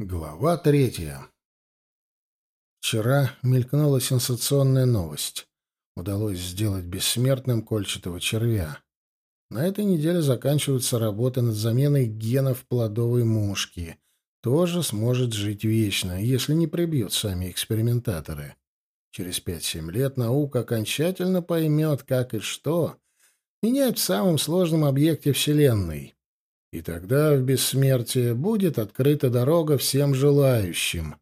Глава третья. Вчера мелькнула сенсационная новость. Удалось сделать бессмертным кольчатого червя. На этой неделе заканчиваются работы над заменой генов плодовой мушки. Тоже сможет жить вечно, если не прибьют сами экспериментаторы. Через 5-7 лет наука окончательно поймет, как и что менять в самом сложном объекте Вселенной. И тогда в бессмертие будет открыта дорога всем желающим.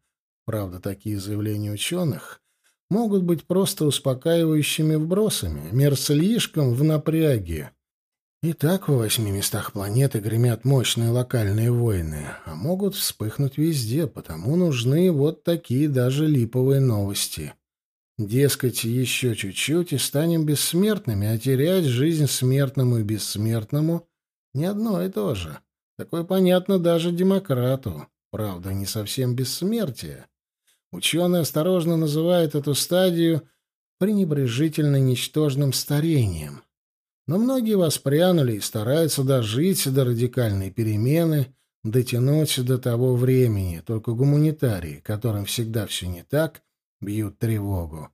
Правда, такие заявления ученых могут быть просто успокаивающими вбросами, мир слишком в напряге. И так в восьми местах планеты гремят мощные локальные войны, а могут вспыхнуть везде, потому нужны вот такие даже липовые новости. Дескать, еще чуть-чуть и станем бессмертными, а терять жизнь смертному и бессмертному не одно и то же. Такое понятно даже демократу. Правда, не совсем бессмертие. Ученые осторожно называют эту стадию пренебрежительно ничтожным старением. Но многие воспрянули и стараются дожить до радикальной перемены, дотянуть до того времени, только гуманитарии, которым всегда все не так, бьют тревогу.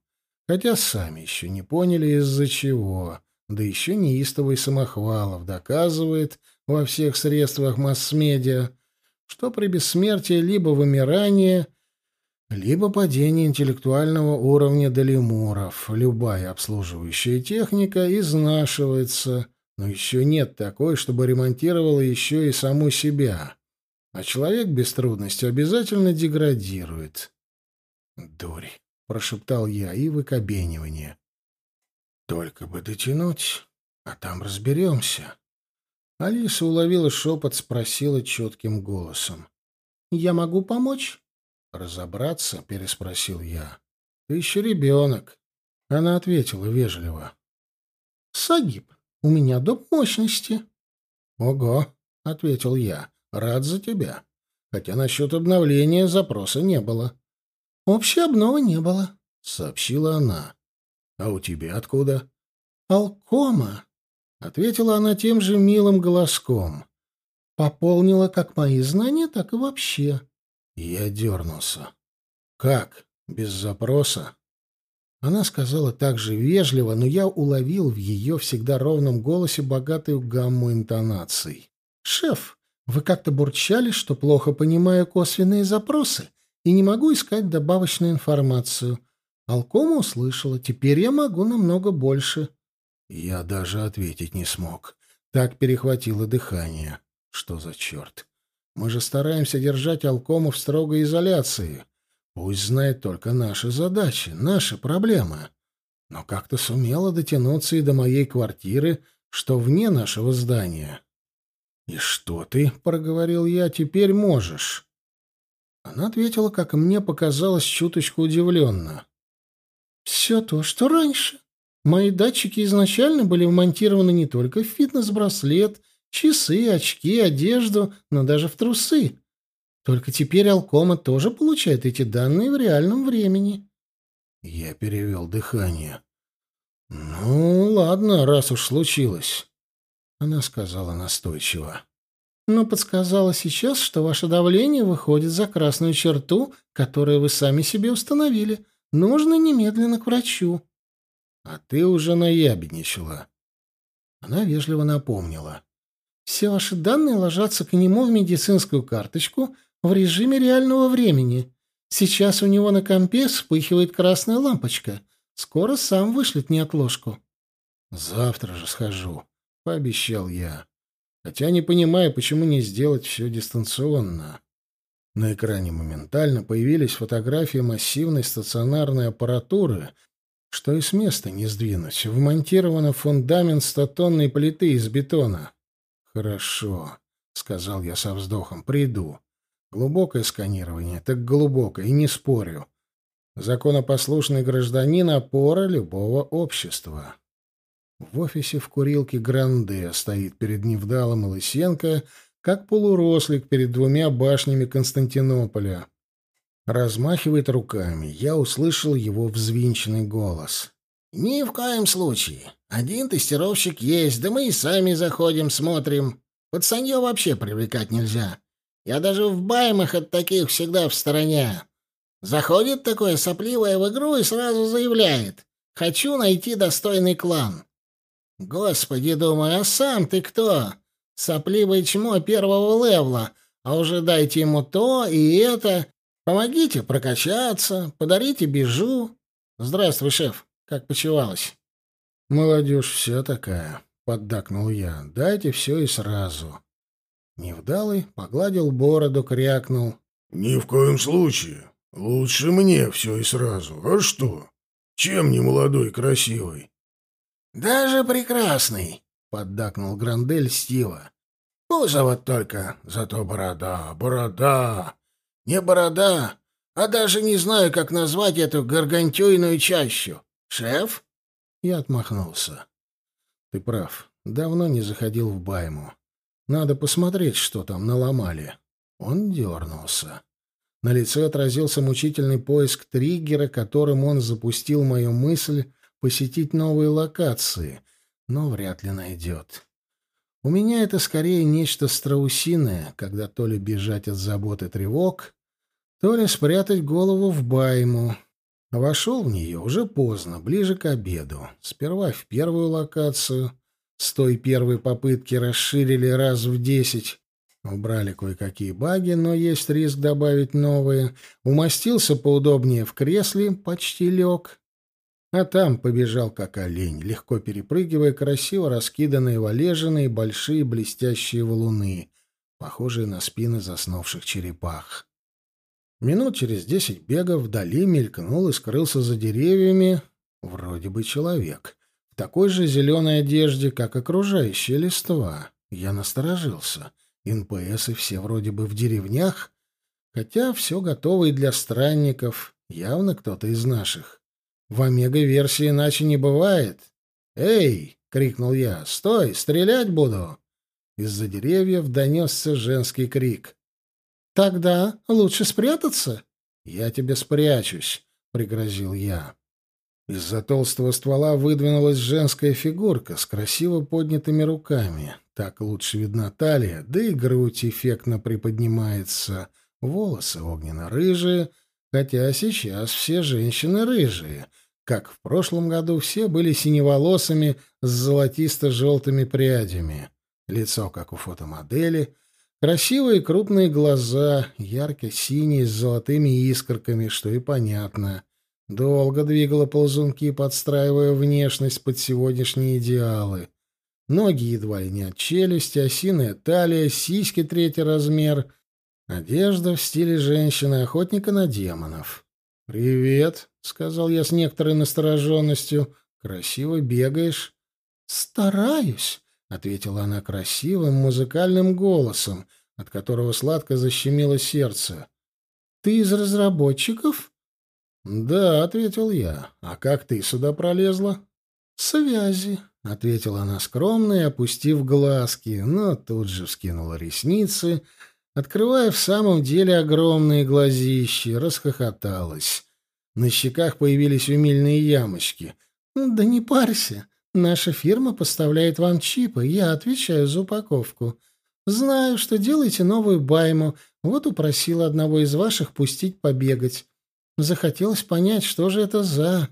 Хотя сами еще не поняли, из-за чего да еще неистовый Самохвалов доказывает во всех средствах масс-медиа, что при бессмертии либо вымирание, либо падение интеллектуального уровня до лемуров. Любая обслуживающая техника изнашивается, но еще нет такой, чтобы ремонтировала еще и саму себя. А человек без трудности обязательно деградирует. «Дурь!» — прошептал я и выкобенивание. Только бы дотянуть, а там разберемся. Алиса уловила шепот, спросила четким голосом. «Я могу помочь?» «Разобраться?» — переспросил я. «Ты еще ребенок». Она ответила вежливо. «Сагиб, у меня доп. мощности». «Ого», — ответил я, — «рад за тебя. Хотя насчет обновления запроса не было». «Общей обновы не было», — сообщила она. «А у тебя откуда?» «Алкома», — ответила она тем же милым голоском. «Пополнила как мои знания, так и вообще». Я дернулся. «Как? Без запроса?» Она сказала так же вежливо, но я уловил в ее всегда ровном голосе богатую гамму интонаций. «Шеф, вы как-то бурчали, что плохо понимаю косвенные запросы и не могу искать добавочную информацию. Алкома услышала. Теперь я могу намного больше. Я даже ответить не смог. Так перехватило дыхание. Что за черт? Мы же стараемся держать Алкому в строгой изоляции. Пусть знает только наши задачи, наши проблемы. Но как-то сумела дотянуться и до моей квартиры, что вне нашего здания. «И что ты, — проговорил я, — теперь можешь?» Она ответила, как мне показалось, чуточку удивленно. Все то, что раньше. Мои датчики изначально были вмонтированы не только в фитнес-браслет, часы, очки, одежду, но даже в трусы. Только теперь Алкома тоже получает эти данные в реальном времени. Я перевел дыхание. «Ну, ладно, раз уж случилось», — она сказала настойчиво. «Но подсказала сейчас, что ваше давление выходит за красную черту, которую вы сами себе установили. Нужно немедленно к врачу. А ты уже наябедничала. Она вежливо напомнила. Все ваши данные ложатся к нему в медицинскую карточку в режиме реального времени. Сейчас у него на компе вспыхивает красная лампочка. Скоро сам вышлет неотложку. Завтра же схожу, пообещал я. Хотя не понимаю, почему не сделать все дистанционно. На экране моментально появились фотографии массивной стационарной аппаратуры, что и с места не сдвинуть. Вмонтировано фундамент стотонной плиты из бетона. «Хорошо», — сказал я со вздохом, — «приду. Глубокое сканирование, так глубокое, и не спорю. Законопослушный гражданин — опора любого общества». В офисе в курилке Гранде стоит перед Невдалом и Лысенко — как полурослик перед двумя башнями Константинополя. Размахивает руками. Я услышал его взвинченный голос. «Ни в коем случае. Один тестировщик есть, да мы и сами заходим, смотрим. Пацанье вообще привлекать нельзя. Я даже в баймах от таких всегда в стороне. Заходит такое сопливое в игру и сразу заявляет «Хочу найти достойный клан». Господи, думаю, а сам ты кто? Сопливое чмо первого левла, а уже дайте ему то и это. Помогите прокачаться, подарите бижу. Здравствуй, шеф, как почевалось? Молодежь вся такая, поддакнул я. Дайте все и сразу. Невдалый погладил бороду, крякнул. Ни в коем случае. Лучше мне все и сразу. А что? Чем не молодой красивый? Даже прекрасный, поддакнул Грандель Стива. Пузо вот только, зато борода, борода. Не борода, а даже не знаю, как назвать эту гаргантюйную чащу. Шеф? Я отмахнулся. Ты прав. Давно не заходил в Байму. Надо посмотреть, что там наломали. Он дернулся. На лице отразился мучительный поиск триггера, которым он запустил мою мысль посетить новые локации, но вряд ли найдет. У меня это скорее нечто страусиное, когда то ли бежать от забот и тревог, то ли спрятать голову в байму. Вошел в нее уже поздно, ближе к обеду. Сперва в первую локацию. С той первой попытки расширили раз в десять. Убрали кое-какие баги, но есть риск добавить новые. Умостился поудобнее в кресле, почти лег. А там побежал как олень, легко перепрыгивая красиво раскиданные валежины и большие блестящие валуны, похожие на спины заснувших черепах. Минут через десять бега вдали мелькнул и скрылся за деревьями вроде бы человек. В такой же зеленой одежде, как окружающая листва. Я насторожился. НПСы все вроде бы в деревнях, хотя все готово и для странников, явно кто-то из наших. В омега-версии иначе не бывает. «Эй!» — крикнул я. «Стой! Стрелять буду!» Из-за деревьев донесся женский крик. «Тогда лучше спрятаться?» «Я тебе спрячусь», — пригрозил я. Из-за толстого ствола выдвинулась женская фигурка с красиво поднятыми руками. Так лучше видна талия, да и грудь эффектно приподнимается. Волосы огненно-рыжие, хотя сейчас все женщины рыжие — как в прошлом году, все были синеволосыми с золотисто-желтыми прядями. Лицо, как у фотомодели, красивые крупные глаза, ярко-синие с золотыми искорками, что и понятно. Долго двигала ползунки, подстраивая внешность под сегодняшние идеалы. Ноги едва ли не от челюсти, осиная талия, сиськи третий размер. Одежда в стиле женщины-охотника на демонов. «Привет», — сказал я с некоторой настороженностью. «Красиво бегаешь». «Стараюсь», — ответила она красивым музыкальным голосом, от которого сладко защемило сердце. «Ты из разработчиков?» «Да», — ответил я. «А как ты сюда пролезла?» «Связи», — ответила она скромно и опустив глазки, но тут же вскинула ресницы, открывая в самом деле огромные глазищи, расхохоталась. На щеках появились умильные ямочки. «Ну, «Да не парься. Наша фирма поставляет вам чипы, я отвечаю за упаковку. Знаю, что делаете новую байму, вот упросила одного из ваших пустить побегать. Захотелось понять, что же это за...»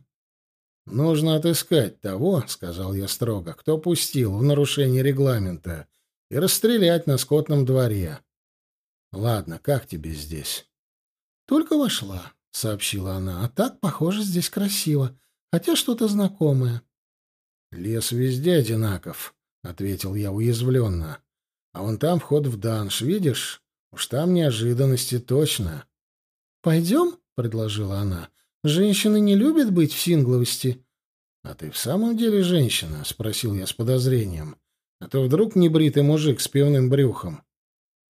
«Нужно отыскать того, — сказал я строго, — кто пустил в нарушение регламента, и расстрелять на скотном дворе. Ладно, как тебе здесь?» «Только вошла сообщила она. «А так, похоже, здесь красиво, хотя что-то знакомое». «Лес везде одинаков», — ответил я уязвленно. «А вон там вход в данж, видишь? Уж там неожиданности точно». «Пойдем?» — предложила она. «Женщины не любят быть в сингловости». «А ты в самом деле женщина?» — спросил я с подозрением. «А то вдруг небритый мужик с пивным брюхом?»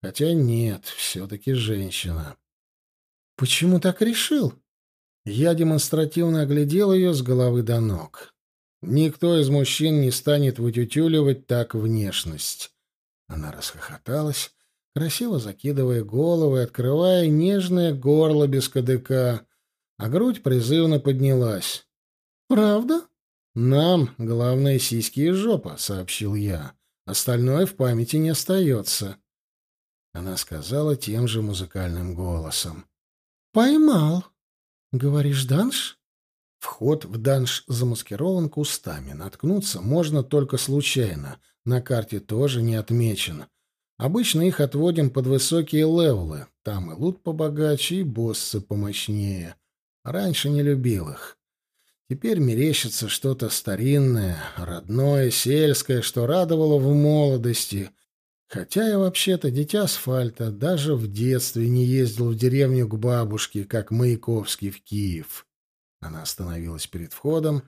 «Хотя нет, все-таки женщина». «Почему так решил?» Я демонстративно оглядел ее с головы до ног. Никто из мужчин не станет вытютюливать так внешность. Она расхохоталась, красиво закидывая голову и открывая нежное горло без кадыка, а грудь призывно поднялась. «Правда?» «Нам главное сиськи и жопа», — сообщил я. «Остальное в памяти не остается». Она сказала тем же музыкальным голосом. «Поймал. Говоришь, данж?» Вход в данж замаскирован кустами. Наткнуться можно только случайно. На карте тоже не отмечен. Обычно их отводим под высокие левелы. Там и лут побогаче, и боссы помощнее. Раньше не любил их. Теперь мерещится что-то старинное, родное, сельское, что радовало в молодости. Хотя я вообще-то дитя асфальта, даже в детстве не ездил в деревню к бабушке, как Маяковский в Киев. Она остановилась перед входом.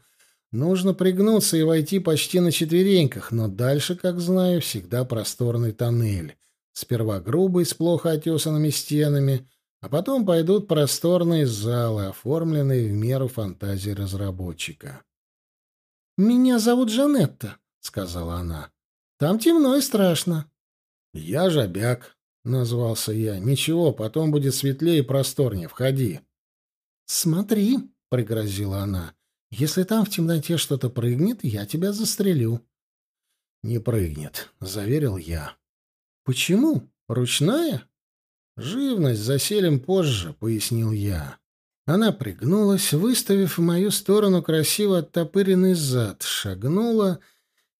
Нужно пригнуться и войти почти на четвереньках, но дальше, как знаю, всегда просторный тоннель. Сперва грубый, с плохо отесанными стенами — а потом пойдут просторные залы, оформленные в меру фантазии разработчика. «Меня зовут Жанетта», — сказала она. «Там темно и страшно». «Я Жабяк», — назвался я. «Ничего, потом будет светлее и просторнее. Входи». «Смотри», — пригрозила она. «Если там в темноте что-то прыгнет, я тебя застрелю». «Не прыгнет», — заверил я. «Почему? Ручная?» «Живность заселим позже», — пояснил я. Она пригнулась, выставив в мою сторону красиво оттопыренный зад, шагнула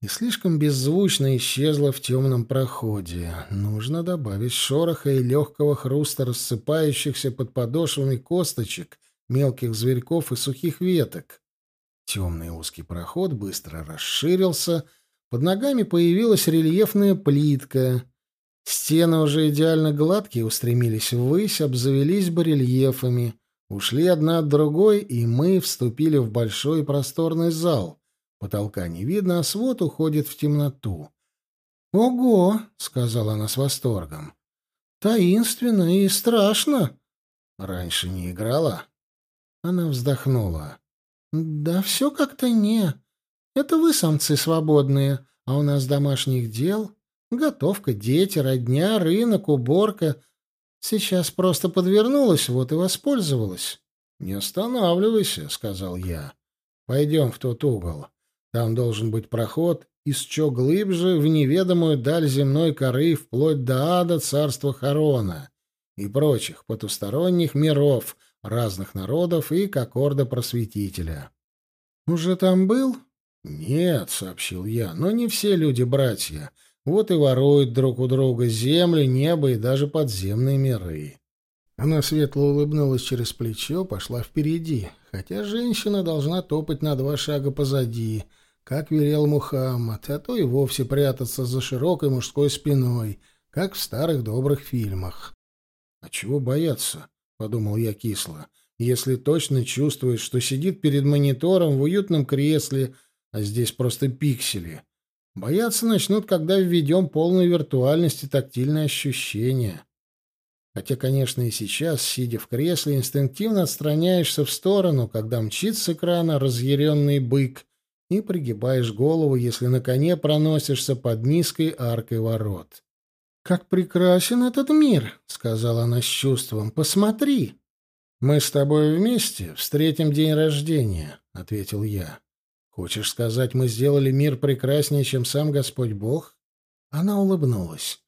и слишком беззвучно исчезла в темном проходе. Нужно добавить шороха и легкого хруста рассыпающихся под подошвами косточек, мелких зверьков и сухих веток. Темный узкий проход быстро расширился, под ногами появилась рельефная плитка — Стены уже идеально гладкие устремились ввысь, обзавелись барельефами, ушли одна от другой, и мы вступили в большой просторный зал. Потолка не видно, а свод уходит в темноту. «Ого!» — сказала она с восторгом. «Таинственно и страшно!» «Раньше не играла?» Она вздохнула. «Да все как-то не. Это вы, самцы, свободные, а у нас домашних дел. Готовка, дети, родня, рынок, уборка. Сейчас просто подвернулась, вот и воспользовалась. — Не останавливайся, — сказал я. — Пойдем в тот угол. Там должен быть проход, из чё глыбже в неведомую даль земной коры, вплоть до ада царства Харона и прочих потусторонних миров, разных народов и к аккорда просветителя. — Уже там был? — Нет, — сообщил я, — но не все люди братья. Вот и воруют друг у друга земли, небо и даже подземные миры. Она светло улыбнулась через плечо, пошла впереди, хотя женщина должна топать на два шага позади, как велел Мухаммад, а то и вовсе прятаться за широкой мужской спиной, как в старых добрых фильмах. «А чего бояться?» — подумал я кисло. «Если точно чувствует, что сидит перед монитором в уютном кресле, а здесь просто пиксели, Бояться начнут, когда введем полную виртуальность и тактильные ощущения. Хотя, конечно, и сейчас, сидя в кресле, инстинктивно отстраняешься в сторону, когда мчит с экрана разъяренный бык, и пригибаешь голову, если на коне проносишься под низкой аркой ворот. «Как прекрасен этот мир!» — сказала она с чувством. «Посмотри!» «Мы с тобой вместе встретим день рождения», — ответил я. Хочешь сказать, мы сделали мир прекраснее, чем сам Господь Бог? Она улыбнулась.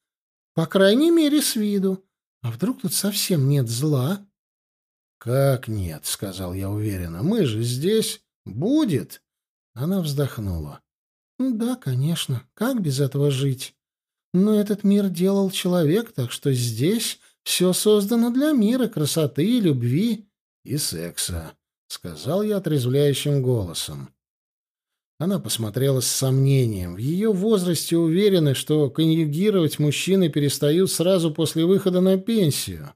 По крайней мере, с виду. А вдруг тут совсем нет зла? Как нет, сказал я уверенно. Мы же здесь. Будет. Она вздохнула. Да, конечно. Как без этого жить? Но этот мир делал человек, так что здесь все создано для мира, красоты, любви и секса, сказал я отрезвляющим голосом. Она посмотрела с сомнением. В ее возрасте уверены, что конъюгировать мужчины перестают сразу после выхода на пенсию.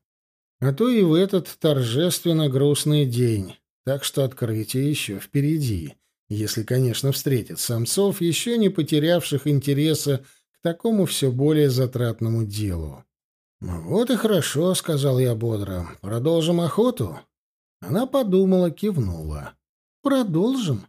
А то и в этот торжественно грустный день. Так что открытие еще впереди. Если, конечно, встретит самцов, еще не потерявших интереса к такому все более затратному делу. «Ну «Вот и хорошо», — сказал я бодро. «Продолжим охоту?» Она подумала, кивнула. «Продолжим?»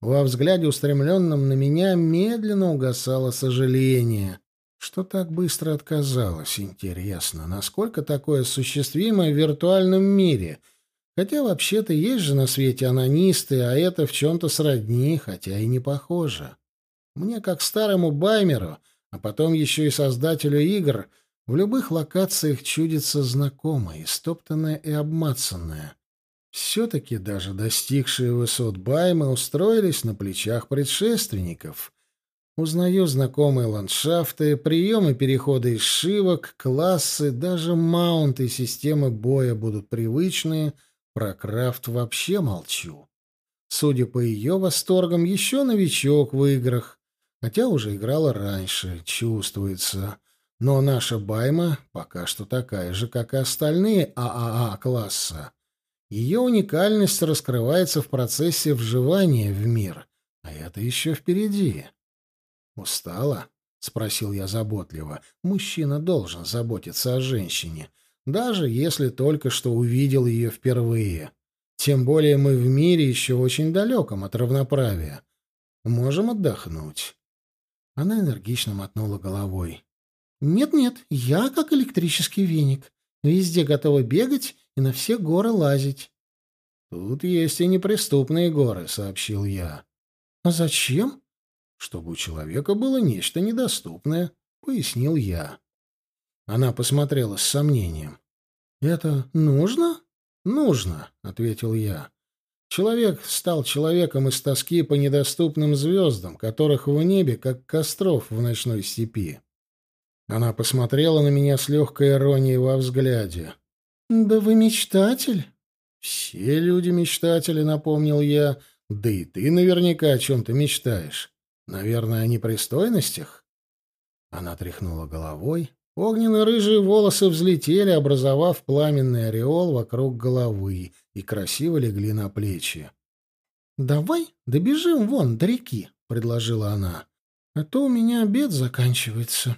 Во взгляде, устремленном на меня, медленно угасало сожаление. Что так быстро отказалось, интересно, насколько такое осуществимо в виртуальном мире? Хотя вообще-то есть же на свете анонисты, а это в чем-то сродни, хотя и не похоже. Мне, как старому баймеру, а потом еще и создателю игр, В любых локациях чудится знакомое, истоптанное и обмацанное. Все-таки даже достигшие высот Баймы устроились на плечах предшественников. Узнаю знакомые ландшафты, приемы перехода из шивок, классы, даже маунты системы боя будут привычные, про крафт вообще молчу. Судя по ее восторгам, еще новичок в играх, хотя уже играла раньше, чувствуется. Но наша Байма пока что такая же, как и остальные ААА-класса. Ее уникальность раскрывается в процессе вживания в мир, а это еще впереди. «Устала?» — спросил я заботливо. «Мужчина должен заботиться о женщине, даже если только что увидел ее впервые. Тем более мы в мире еще очень далеком от равноправия. Можем отдохнуть». Она энергично мотнула головой. «Нет-нет, я как электрический веник. Везде готова бегать и на все горы лазить». «Тут есть и неприступные горы», — сообщил я. «А зачем?» «Чтобы у человека было нечто недоступное», — пояснил я. Она посмотрела с сомнением. «Это нужно?» «Нужно», — ответил я. Человек стал человеком из тоски по недоступным звездам, которых в небе, как костров в ночной степи. Она посмотрела на меня с легкой иронией во взгляде. «Да вы мечтатель?» «Все люди мечтатели», — напомнил я. «Да и ты наверняка о чем-то мечтаешь. Наверное, о непристойностях?» Она тряхнула головой. Огненно-рыжие волосы взлетели, образовав пламенный ореол вокруг головы, и красиво легли на плечи. «Давай добежим вон до реки», — предложила она. «А то у меня обед заканчивается».